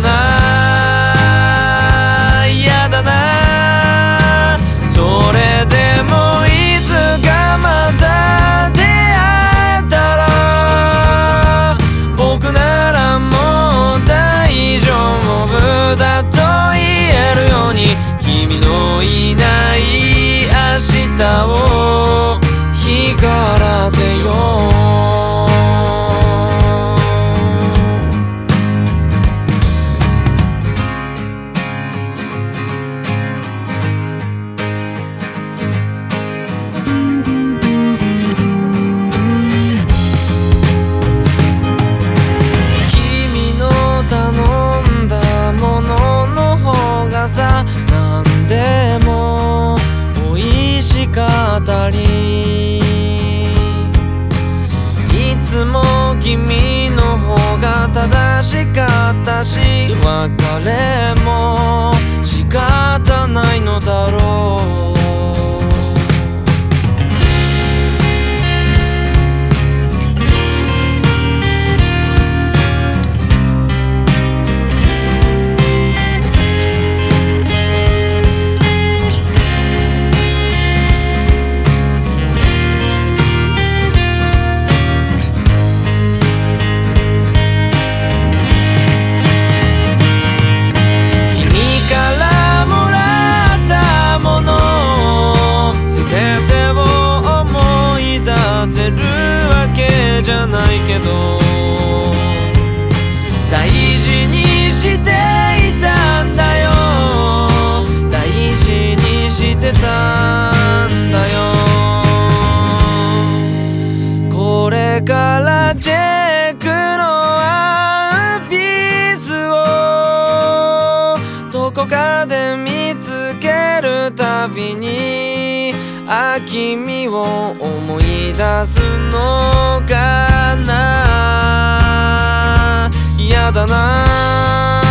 だなやつも君の方が正しかったし別れも仕方ないのだろう。じゃないけど大事にしていたんだよ。大事にしてたんだよ。これからチェックのワンピースをどこかで見つけるたびにあ君を思い出すのかな。嫌だな。